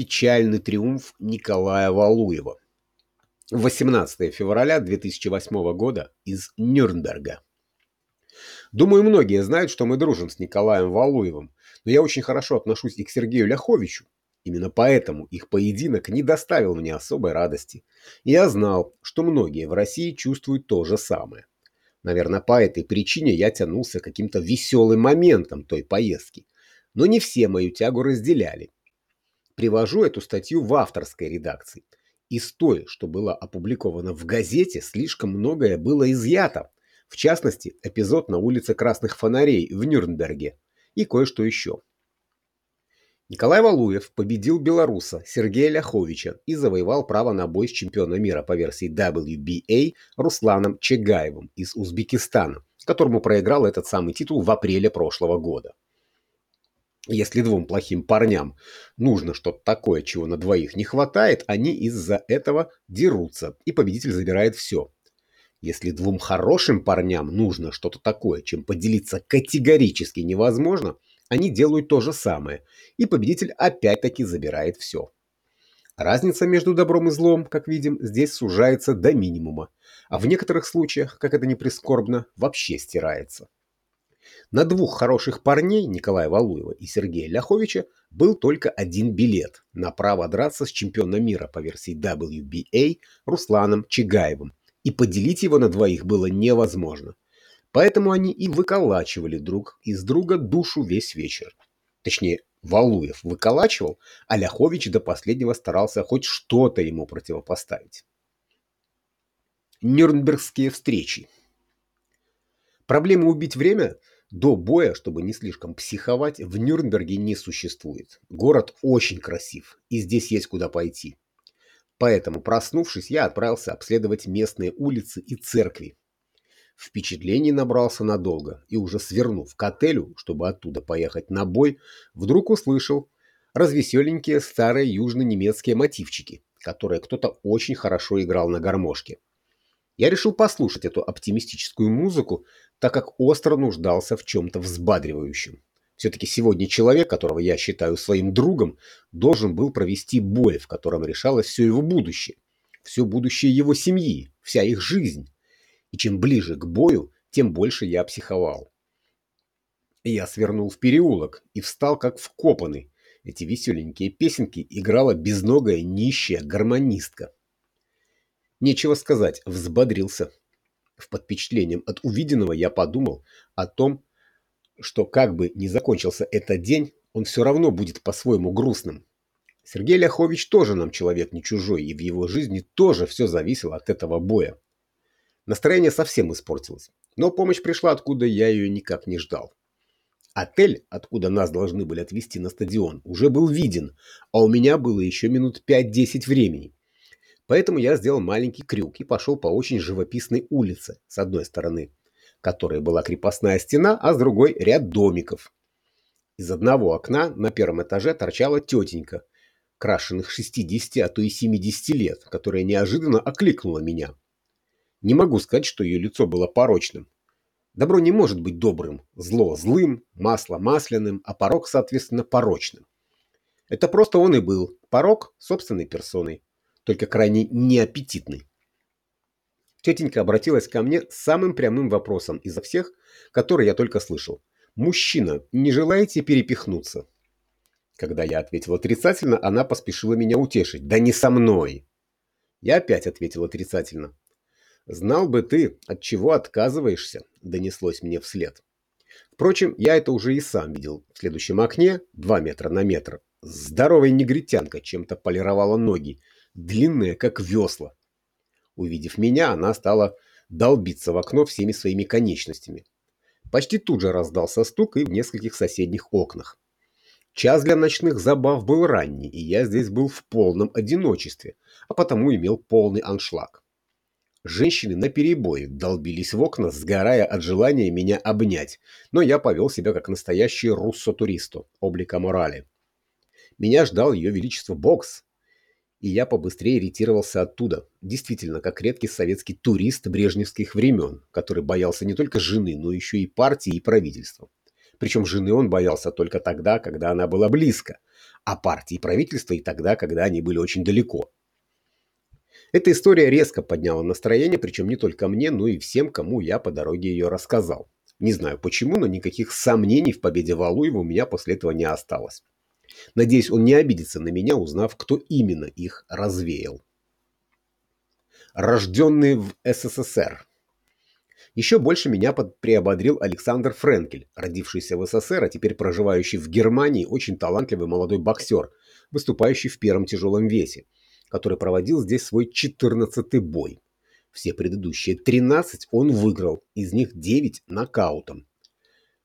Печальный триумф Николая Валуева. 18 февраля 2008 года из Нюрнберга. Думаю, многие знают, что мы дружим с Николаем Валуевым, но я очень хорошо отношусь и к Сергею Ляховичу. Именно поэтому их поединок не доставил мне особой радости. И я знал, что многие в России чувствуют то же самое. Наверное, по этой причине я тянулся каким-то веселым моментом той поездки. Но не все мою тягу разделяли. Привожу эту статью в авторской редакции. Из той, что было опубликовано в газете, слишком многое было изъято. В частности, эпизод на улице Красных Фонарей в Нюрнберге и кое-что еще. Николай Валуев победил белоруса Сергея Ляховича и завоевал право на бой с чемпионом мира по версии WBA Русланом Чегаевым из Узбекистана, которому проиграл этот самый титул в апреле прошлого года. Если двум плохим парням нужно что-то такое, чего на двоих не хватает, они из-за этого дерутся, и победитель забирает все. Если двум хорошим парням нужно что-то такое, чем поделиться категорически невозможно, они делают то же самое, и победитель опять-таки забирает все. Разница между добром и злом, как видим, здесь сужается до минимума, а в некоторых случаях, как это не прискорбно, вообще стирается. На двух хороших парней, Николая Валуева и Сергея Ляховича, был только один билет на право драться с чемпионом мира по версии WBA Русланом Чигаевым, и поделить его на двоих было невозможно. Поэтому они и выколачивали друг из друга душу весь вечер. Точнее, Валуев выколачивал, а Ляхович до последнего старался хоть что-то ему противопоставить. Нюрнбергские встречи Проблемы убить время до боя, чтобы не слишком психовать, в Нюрнберге не существует. Город очень красив, и здесь есть куда пойти. Поэтому, проснувшись, я отправился обследовать местные улицы и церкви. Впечатлений набрался надолго, и уже свернув к отелю, чтобы оттуда поехать на бой, вдруг услышал развеселенькие старые южно-немецкие мотивчики, которые кто-то очень хорошо играл на гармошке. Я решил послушать эту оптимистическую музыку, так как остро нуждался в чем-то взбадривающем. Все-таки сегодня человек, которого я считаю своим другом, должен был провести бой, в котором решалось все его будущее, все будущее его семьи, вся их жизнь. И чем ближе к бою, тем больше я психовал. Я свернул в переулок и встал как вкопанный. Эти веселенькие песенки играла безногая нищая гармонистка. Нечего сказать, взбодрился. В под впечатлением от увиденного я подумал о том, что как бы ни закончился этот день, он все равно будет по-своему грустным. Сергей Ляхович тоже нам человек не чужой, и в его жизни тоже все зависело от этого боя. Настроение совсем испортилось, но помощь пришла, откуда я ее никак не ждал. Отель, откуда нас должны были отвезти на стадион, уже был виден, а у меня было еще минут 5-10 времени. Поэтому я сделал маленький крюк и пошел по очень живописной улице с одной стороны, которой была крепостная стена, а с другой ряд домиков. Из одного окна на первом этаже торчала тетенька, крашенных 60, а то и 70 лет, которая неожиданно окликнула меня. Не могу сказать, что ее лицо было порочным. Добро не может быть добрым, зло злым, масло масляным, а порог, соответственно, порочным. Это просто он и был, порог собственной персоной, только крайне неаппетитный. Тетенька обратилась ко мне с самым прямым вопросом изо всех, которые я только слышал. «Мужчина, не желаете перепихнуться?» Когда я ответил отрицательно, она поспешила меня утешить. «Да не со мной!» Я опять ответил отрицательно. «Знал бы ты, от чего отказываешься», — донеслось мне вслед. Впрочем, я это уже и сам видел. В следующем окне, два метра на метр, здоровая негритянка чем-то полировала ноги, длинные, как весла. Увидев меня, она стала долбиться в окно всеми своими конечностями. Почти тут же раздался стук и в нескольких соседних окнах. Час для ночных забав был ранний, и я здесь был в полном одиночестве, а потому имел полный аншлаг. Женщины наперебой долбились в окна, сгорая от желания меня обнять, но я повел себя как настоящий руссо-туристо, облика морали. Меня ждал ее величество Бокс, и я побыстрее ретировался оттуда, действительно, как редкий советский турист брежневских времен, который боялся не только жены, но еще и партии и правительства. Причем жены он боялся только тогда, когда она была близко, а партии и правительства и тогда, когда они были очень далеко. Эта история резко подняла настроение, причем не только мне, но и всем, кому я по дороге ее рассказал. Не знаю почему, но никаких сомнений в победе Валуева у меня после этого не осталось. Надеюсь, он не обидится на меня, узнав, кто именно их развеял. Рожденный в СССР. Еще больше меня приободрил Александр Френкель, родившийся в СССР, а теперь проживающий в Германии, очень талантливый молодой боксер, выступающий в первом тяжелом весе, который проводил здесь свой 14-й бой. Все предыдущие 13 он выиграл, из них 9 нокаутом.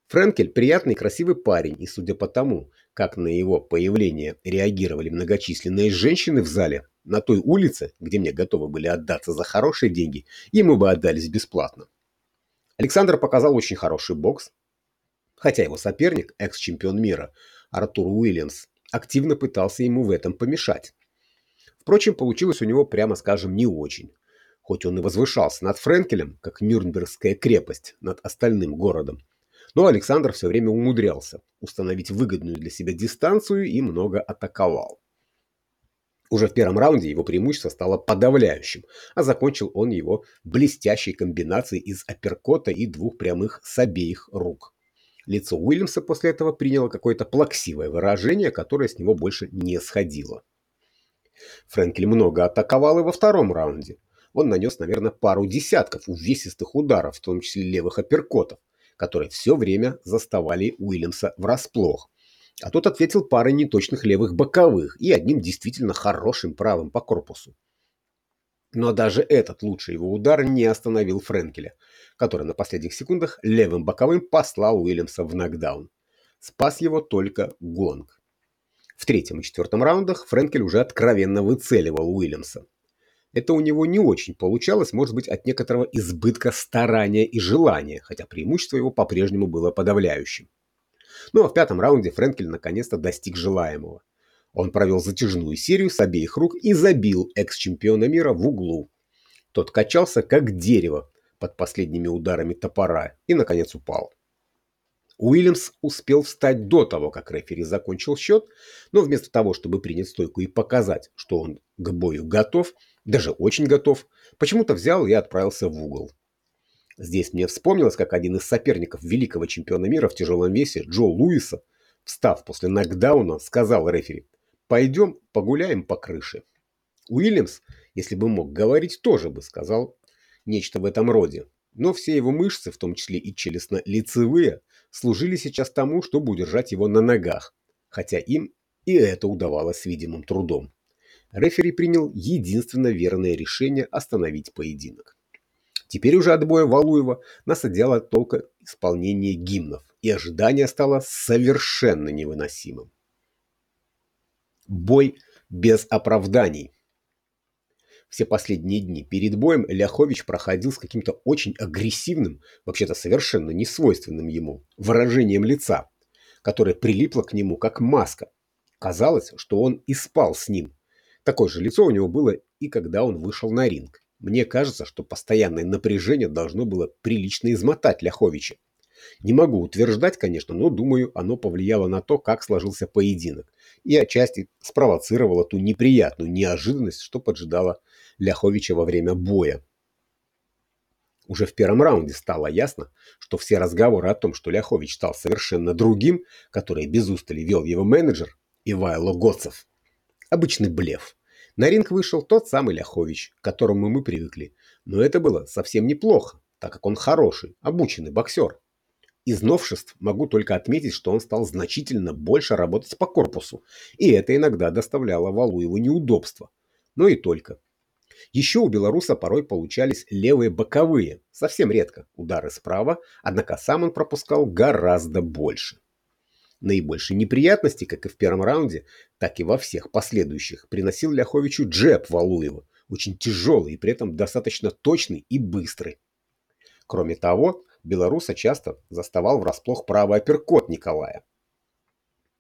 Френкель приятный и красивый парень, и судя по тому, как на его появление реагировали многочисленные женщины в зале, на той улице, где мне готовы были отдаться за хорошие деньги, ему бы отдались бесплатно. Александр показал очень хороший бокс, хотя его соперник, экс-чемпион мира Артур Уильямс, активно пытался ему в этом помешать. Впрочем, получилось у него, прямо скажем, не очень. Хоть он и возвышался над Френкелем, как Нюрнбергская крепость над остальным городом, но Александр все время умудрялся установить выгодную для себя дистанцию и много атаковал. Уже в первом раунде его преимущество стало подавляющим, а закончил он его блестящей комбинацией из апперкота и двух прямых с обеих рук. Лицо Уильямса после этого приняло какое-то плаксивое выражение, которое с него больше не сходило. Фрэнкель много атаковал и во втором раунде. Он нанес, наверное, пару десятков увесистых ударов, в том числе левых апперкотов, которые все время заставали Уильямса врасплох. А тот ответил парой неточных левых боковых и одним действительно хорошим правым по корпусу. Но даже этот лучший его удар не остановил Френкеля, который на последних секундах левым боковым послал Уильямса в нокдаун. Спас его только гонг. В третьем и четвертом раундах Френкель уже откровенно выцеливал Уильямса. Это у него не очень получалось, может быть, от некоторого избытка старания и желания, хотя преимущество его по-прежнему было подавляющим. Ну а в пятом раунде Френкель наконец-то достиг желаемого. Он провел затяжную серию с обеих рук и забил экс-чемпиона мира в углу. Тот качался, как дерево, под последними ударами топора и, наконец, упал. Уильямс успел встать до того, как рефери закончил счет, но вместо того, чтобы принять стойку и показать, что он к бою готов, даже очень готов, почему-то взял и отправился в угол. Здесь мне вспомнилось, как один из соперников великого чемпиона мира в тяжелом весе, Джо Луиса, встав после нокдауна, сказал рефери «Пойдем погуляем по крыше». Уильямс, если бы мог говорить, тоже бы сказал нечто в этом роде. Но все его мышцы, в том числе и челюстно-лицевые, служили сейчас тому, чтобы удержать его на ногах, хотя им и это удавалось с видимым трудом. Рефери принял единственно верное решение остановить поединок. Теперь уже от боя Валуева нас отделало только исполнение гимнов, и ожидание стало совершенно невыносимым. Бой без оправданий. Все последние дни перед боем Ляхович проходил с каким-то очень агрессивным, вообще-то совершенно несвойственным ему, выражением лица, которое прилипло к нему как маска. Казалось, что он и спал с ним. Такое же лицо у него было и когда он вышел на ринг. Мне кажется, что постоянное напряжение должно было прилично измотать Ляховича. Не могу утверждать, конечно, но думаю, оно повлияло на то, как сложился поединок, и отчасти спровоцировало ту неприятную неожиданность, что поджидала Ляховича во время боя. Уже в первом раунде стало ясно, что все разговоры о том, что Ляхович стал совершенно другим, которые без устали вел его менеджер Ивайло Гоцев, обычный блеф. На ринг вышел тот самый Ляхович, к которому мы привыкли, но это было совсем неплохо, так как он хороший, обученный боксер. Из новшеств могу только отметить, что он стал значительно больше работать по корпусу, и это иногда доставляло Валуеву неудобства. Но и только. Еще у белоруса порой получались левые боковые, совсем редко, удары справа, однако сам он пропускал гораздо больше. Наибольшие неприятности, как и в первом раунде, так и во всех последующих, приносил Ляховичу джеб Валуева, очень тяжелый и при этом достаточно точный и быстрый. Кроме того, белоруса часто заставал врасплох правый апперкот Николая.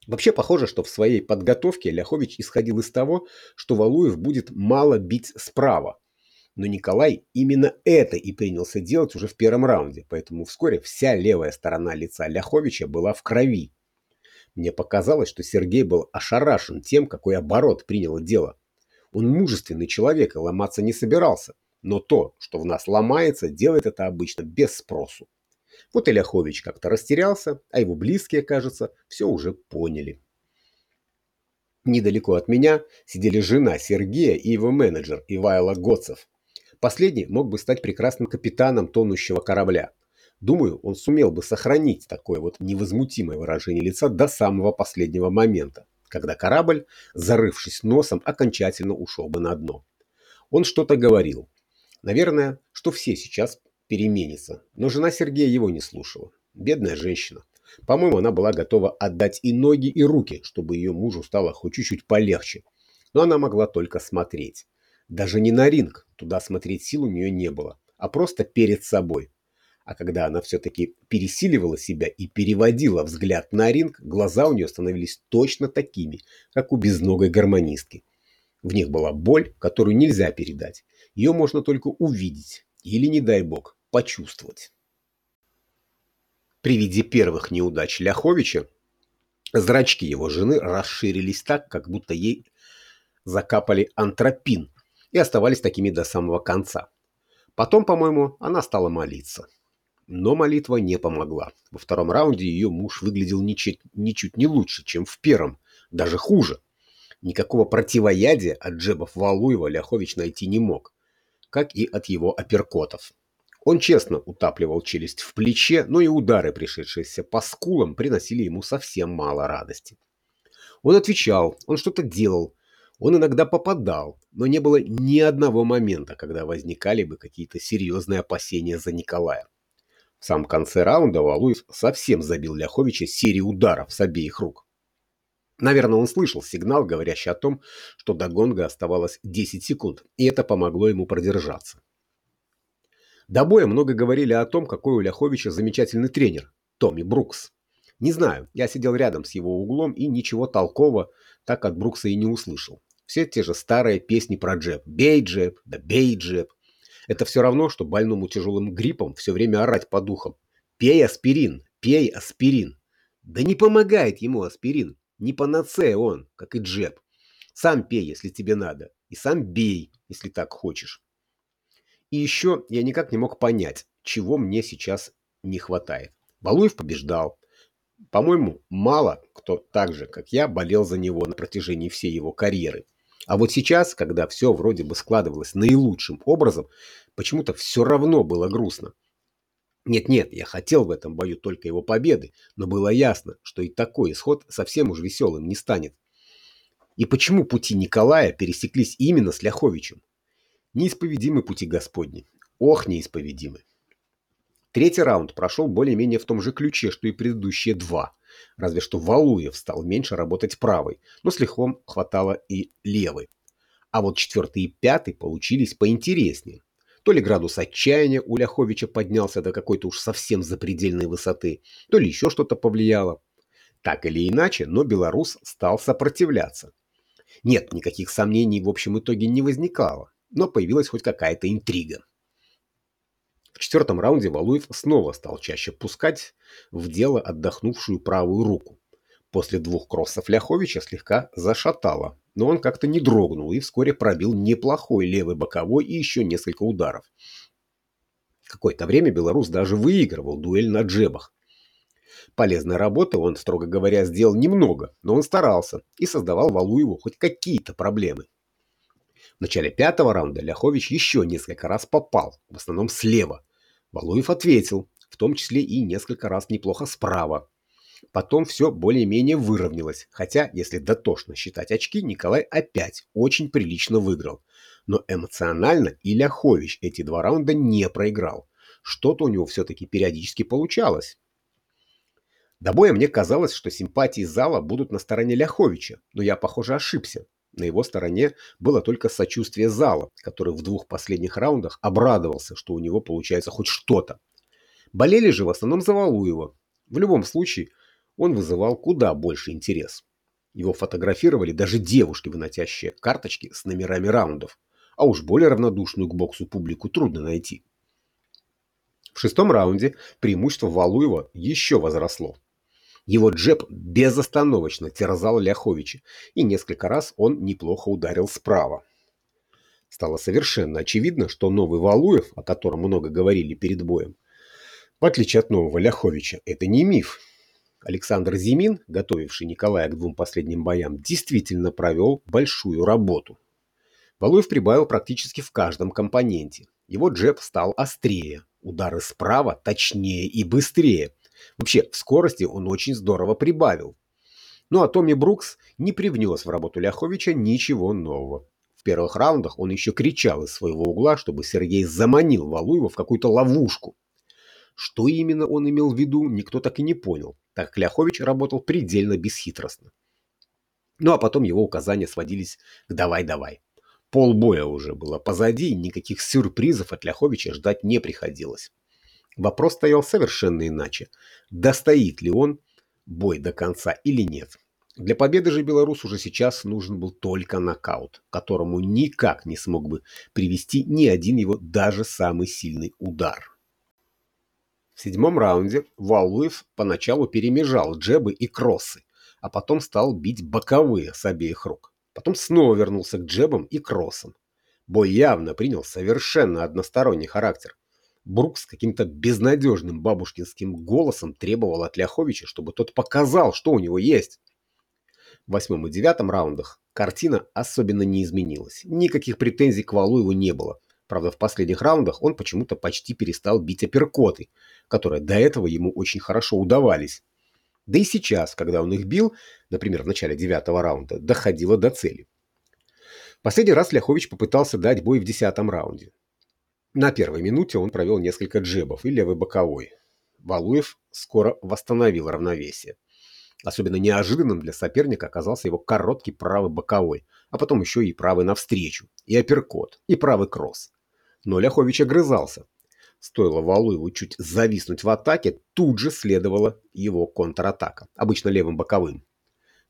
Вообще похоже, что в своей подготовке Ляхович исходил из того, что Валуев будет мало бить справа. Но Николай именно это и принялся делать уже в первом раунде, поэтому вскоре вся левая сторона лица Ляховича была в крови. Мне показалось, что Сергей был ошарашен тем, какой оборот приняло дело. Он мужественный человек и ломаться не собирался, но то, что в нас ломается, делает это обычно без спросу. Вот и Ляхович как-то растерялся, а его близкие, кажется, все уже поняли. Недалеко от меня сидели жена Сергея и его менеджер Ивайло Гоцев. Последний мог бы стать прекрасным капитаном тонущего корабля. Думаю, он сумел бы сохранить такое вот невозмутимое выражение лица до самого последнего момента, когда корабль, зарывшись носом, окончательно ушел бы на дно. Он что-то говорил. Наверное, что все сейчас переменится, но жена Сергея его не слушала. Бедная женщина. По-моему, она была готова отдать и ноги, и руки, чтобы ее мужу стало хоть чуть-чуть полегче. Но она могла только смотреть. Даже не на ринг, туда смотреть сил у нее не было, а просто перед собой. А когда она все-таки пересиливала себя и переводила взгляд на ринг, глаза у нее становились точно такими, как у безногой гармонистки. В них была боль, которую нельзя передать. Ее можно только увидеть или, не дай бог, почувствовать. При виде первых неудач Ляховича зрачки его жены расширились так, как будто ей закапали антропин и оставались такими до самого конца. Потом, по-моему, она стала молиться. Но молитва не помогла. Во втором раунде ее муж выглядел ничуть, ничуть не лучше, чем в первом, даже хуже. Никакого противоядия от джебов Валуева Ляхович найти не мог, как и от его апперкотов. Он честно утапливал челюсть в плече, но и удары, пришедшиеся по скулам, приносили ему совсем мало радости. Он отвечал, он что-то делал, он иногда попадал, но не было ни одного момента, когда возникали бы какие-то серьезные опасения за Николая. В самом конце раунда Валуев совсем забил Ляховича серии ударов с обеих рук. Наверное, он слышал сигнал, говорящий о том, что до гонга оставалось 10 секунд, и это помогло ему продержаться. До боя много говорили о том, какой у Ляховича замечательный тренер – Томми Брукс. Не знаю, я сидел рядом с его углом и ничего толкового так от Брукса и не услышал. Все те же старые песни про джеб. Бей джеб, да бей джеб. Это все равно, что больному тяжелым гриппом все время орать по духам. Пей аспирин, пей аспирин. Да не помогает ему аспирин. Не панацея он, как и джеб. Сам пей, если тебе надо. И сам бей, если так хочешь. И еще я никак не мог понять, чего мне сейчас не хватает. Балуев побеждал. По-моему, мало кто так же, как я, болел за него на протяжении всей его карьеры. А вот сейчас, когда все вроде бы складывалось наилучшим образом, почему-то все равно было грустно. Нет-нет, я хотел в этом бою только его победы, но было ясно, что и такой исход совсем уж веселым не станет. И почему пути Николая пересеклись именно с Ляховичем? Неисповедимы пути Господни. Ох, неисповедимы. Третий раунд прошел более-менее в том же ключе, что и предыдущие два. Разве что Валуев стал меньше работать правой, но с лихвом хватало и левой. А вот четвертый и пятый получились поинтереснее. То ли градус отчаяния у Ляховича поднялся до какой-то уж совсем запредельной высоты, то ли еще что-то повлияло. Так или иначе, но белорус стал сопротивляться. Нет, никаких сомнений в общем итоге не возникало но появилась хоть какая-то интрига. В четвертом раунде Валуев снова стал чаще пускать в дело отдохнувшую правую руку. После двух кроссов Ляховича слегка зашатало, но он как-то не дрогнул и вскоре пробил неплохой левый боковой и еще несколько ударов. Какое-то время белорус даже выигрывал дуэль на джебах. Полезной работы он, строго говоря, сделал немного, но он старался и создавал Валуеву хоть какие-то проблемы. В начале пятого раунда Ляхович еще несколько раз попал, в основном слева. Валуев ответил, в том числе и несколько раз неплохо справа. Потом все более-менее выровнялось, хотя, если дотошно считать очки, Николай опять очень прилично выиграл. Но эмоционально и Ляхович эти два раунда не проиграл. Что-то у него все-таки периодически получалось. До боя мне казалось, что симпатии зала будут на стороне Ляховича, но я, похоже, ошибся. На его стороне было только сочувствие зала, который в двух последних раундах обрадовался, что у него получается хоть что-то. Болели же в основном за Валуева. В любом случае, он вызывал куда больше интерес. Его фотографировали даже девушки, выносящие карточки с номерами раундов. а уж более равнодушную к боксу публику трудно найти. В шестом раунде преимущество Валуева еще возросло. Его джеб безостановочно терзал Ляховича, и несколько раз он неплохо ударил справа. Стало совершенно очевидно, что новый Валуев, о котором много говорили перед боем, в отличие от нового Ляховича, это не миф. Александр Зимин, готовивший Николая к двум последним боям, действительно провел большую работу. Валуев прибавил практически в каждом компоненте. Его джеб стал острее, удары справа точнее и быстрее. Вообще, в скорости он очень здорово прибавил. Ну а Томми Брукс не привнес в работу Ляховича ничего нового. В первых раундах он еще кричал из своего угла, чтобы Сергей заманил Валуева в какую-то ловушку. Что именно он имел в виду, никто так и не понял, так как Ляхович работал предельно бесхитростно. Ну а потом его указания сводились к «давай-давай». Полбоя уже было позади, никаких сюрпризов от Ляховича ждать не приходилось. Вопрос стоял совершенно иначе. Достоит ли он бой до конца или нет? Для победы же белорус уже сейчас нужен был только нокаут, которому никак не смог бы привести ни один его даже самый сильный удар. В седьмом раунде Валуев поначалу перемежал джебы и кроссы, а потом стал бить боковые с обеих рук. Потом снова вернулся к джебам и кроссам. Бой явно принял совершенно односторонний характер. Брук с каким-то безнадежным бабушкинским голосом требовал от Ляховича, чтобы тот показал, что у него есть. В восьмом и девятом раундах картина особенно не изменилась. Никаких претензий к Валуеву не было. Правда, в последних раундах он почему-то почти перестал бить апперкоты, которые до этого ему очень хорошо удавались. Да и сейчас, когда он их бил, например, в начале девятого раунда, доходило до цели. Последний раз Ляхович попытался дать бой в десятом раунде. На первой минуте он провел несколько джебов и левый боковой. Валуев скоро восстановил равновесие. Особенно неожиданным для соперника оказался его короткий правый боковой, а потом еще и правый навстречу, и апперкот, и правый кросс. Но Ляхович огрызался, Стоило Валуеву чуть зависнуть в атаке, тут же следовала его контратака, обычно левым боковым.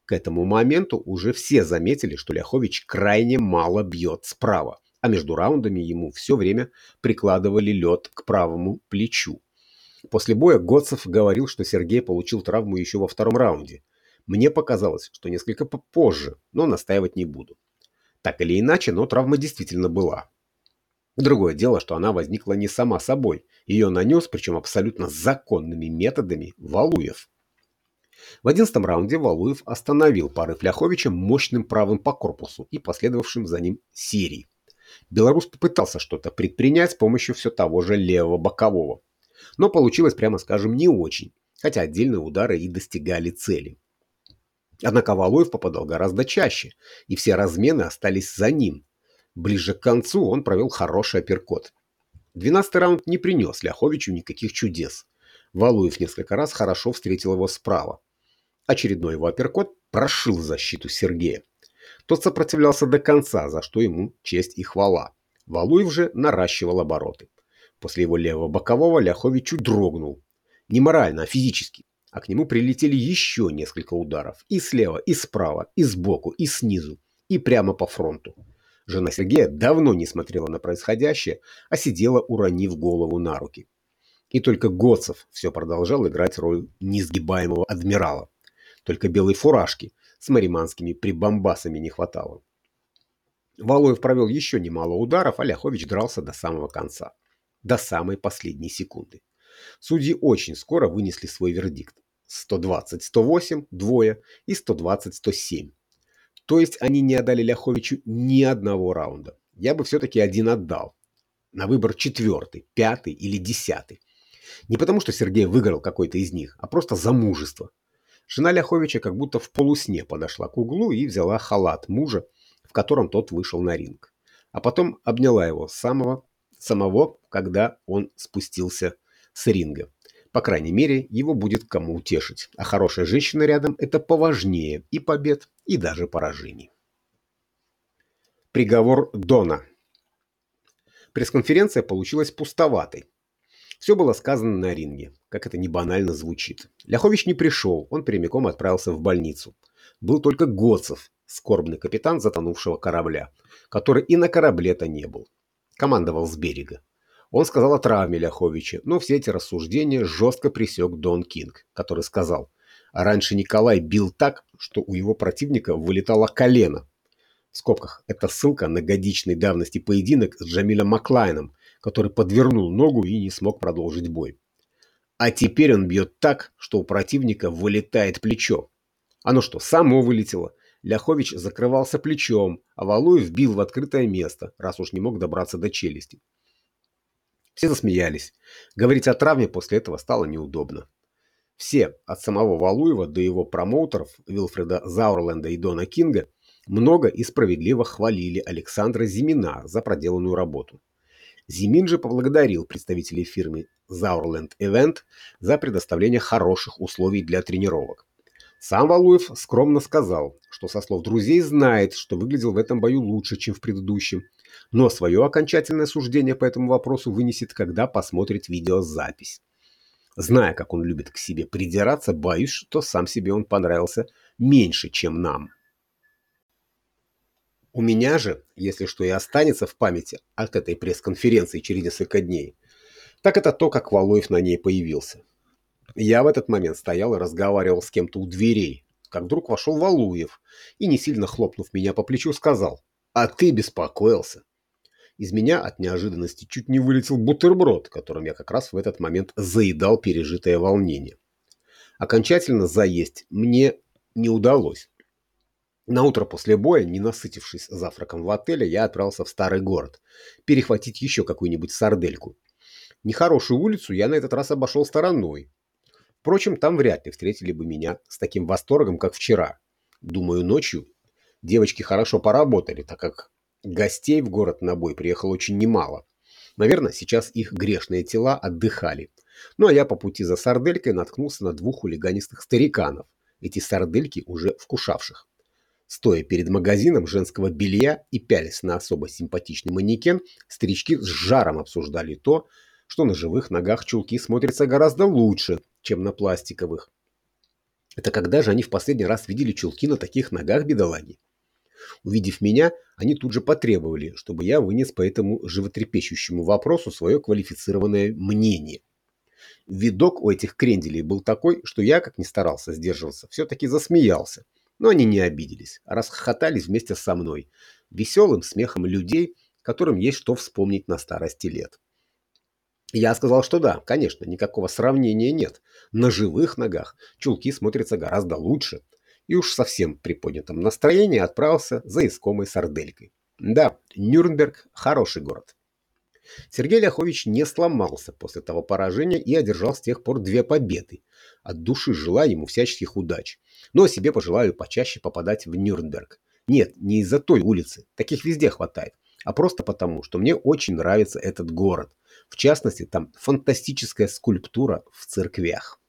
К этому моменту уже все заметили, что Ляхович крайне мало бьет справа, а между раундами ему все время прикладывали лед к правому плечу. После боя Готцев говорил, что Сергей получил травму еще во втором раунде. Мне показалось, что несколько позже, но настаивать не буду. Так или иначе, но травма действительно была. Другое дело, что она возникла не сама собой. Ее нанес, причем абсолютно законными методами, Валуев. В одиннадцатом раунде Валуев остановил порыв Ляховича мощным правым по корпусу и последовавшим за ним серией. Белорус попытался что-то предпринять с помощью все того же левого бокового. Но получилось, прямо скажем, не очень, хотя отдельные удары и достигали цели. Однако Валуев попадал гораздо чаще, и все размены остались за ним, Ближе к концу он провел хороший апперкот. Двенадцатый раунд не принес Ляховичу никаких чудес. Валуев несколько раз хорошо встретил его справа. Очередной его апперкот прошил защиту Сергея. Тот сопротивлялся до конца, за что ему честь и хвала. Валуев же наращивал обороты. После его левого бокового Ляхович чуть дрогнул. Не морально, а физически. А к нему прилетели еще несколько ударов. И слева, и справа, и сбоку, и снизу, и прямо по фронту. Жена Сергея давно не смотрела на происходящее, а сидела, уронив голову на руки. И только Гоцев все продолжал играть роль несгибаемого адмирала. Только белой фуражки с мариманскими прибамбасами не хватало. Валуев провел еще немало ударов, а Ляхович дрался до самого конца. До самой последней секунды. Судьи очень скоро вынесли свой вердикт. 120-108 – двое и 120-107 то есть они не отдали Ляховичу ни одного раунда. Я бы все-таки один отдал. На выбор четвертый, пятый или десятый. Не потому, что Сергей выиграл какой-то из них, а просто за мужество. Жена Ляховича как будто в полусне подошла к углу и взяла халат мужа, в котором тот вышел на ринг. А потом обняла его самого, самого, когда он спустился с ринга. По крайней мере, его будет кому утешить. А хорошая женщина рядом – это поважнее и побед, и даже поражений. Приговор Дона. Пресс-конференция получилась пустоватой. Все было сказано на ринге, как это не банально звучит. Ляхович не пришел, он прямиком отправился в больницу. Был только Гоцев, скорбный капитан затонувшего корабля, который и на корабле-то не был. Командовал с берега. Он сказал о травме Ляховича, но все эти рассуждения жестко пресек Дон Кинг, который сказал, а раньше Николай бил так, что у его противника вылетало колено. В скобках это ссылка на годичной давности поединок с Джамилем Маклайном, который подвернул ногу и не смог продолжить бой. А теперь он бьет так, что у противника вылетает плечо. Оно что, само вылетело? Ляхович закрывался плечом, а Валуев бил в открытое место, раз уж не мог добраться до челюсти. Все засмеялись. Говорить о травме после этого стало неудобно. Все, от самого Валуева до его промоутеров Вилфреда Заурленда и Дона Кинга, много и справедливо хвалили Александра Зимина за проделанную работу. Зимин же поблагодарил представителей фирмы Zaurland Event за предоставление хороших условий для тренировок. Сам Валуев скромно сказал, что со слов друзей знает, что выглядел в этом бою лучше, чем в предыдущем, но свое окончательное суждение по этому вопросу вынесет, когда посмотрит видеозапись. Зная, как он любит к себе придираться, боюсь, что сам себе он понравился меньше, чем нам. У меня же, если что и останется в памяти от этой пресс-конференции через несколько дней, так это то, как Валуев на ней появился. Я в этот момент стоял и разговаривал с кем-то у дверей, как вдруг вошел Валуев и, не сильно хлопнув меня по плечу, сказал «А ты беспокоился». Из меня от неожиданности чуть не вылетел бутерброд, которым я как раз в этот момент заедал пережитое волнение. Окончательно заесть мне не удалось. На утро после боя, не насытившись завтраком в отеле, я отправился в старый город, перехватить еще какую-нибудь сардельку. Нехорошую улицу я на этот раз обошел стороной. Впрочем, там вряд ли встретили бы меня с таким восторгом, как вчера. Думаю, ночью девочки хорошо поработали, так как гостей в город на бой приехало очень немало. Наверное, сейчас их грешные тела отдыхали. Ну а я по пути за сарделькой наткнулся на двух хулиганистых стариканов, эти сардельки уже вкушавших. Стоя перед магазином женского белья и пялись на особо симпатичный манекен, старички с жаром обсуждали то, что на живых ногах чулки смотрятся гораздо лучше, чем на пластиковых. Это когда же они в последний раз видели чулки на таких ногах, бедолаги? Увидев меня, они тут же потребовали, чтобы я вынес по этому животрепещущему вопросу свое квалифицированное мнение. Видок у этих кренделей был такой, что я, как ни старался сдерживаться, все-таки засмеялся. Но они не обиделись, а расхохотались вместе со мной, веселым смехом людей, которым есть что вспомнить на старости лет. Я сказал, что да, конечно, никакого сравнения нет. На живых ногах чулки смотрятся гораздо лучше. И уж совсем при поднятом настроении отправился за искомой сарделькой. Да, Нюрнберг – хороший город. Сергей Ляхович не сломался после того поражения и одержал с тех пор две победы. От души желаю ему всяческих удач. Но себе пожелаю почаще попадать в Нюрнберг. Нет, не из-за той улицы, таких везде хватает, а просто потому, что мне очень нравится этот город. В частности, там фантастическая скульптура в церквях.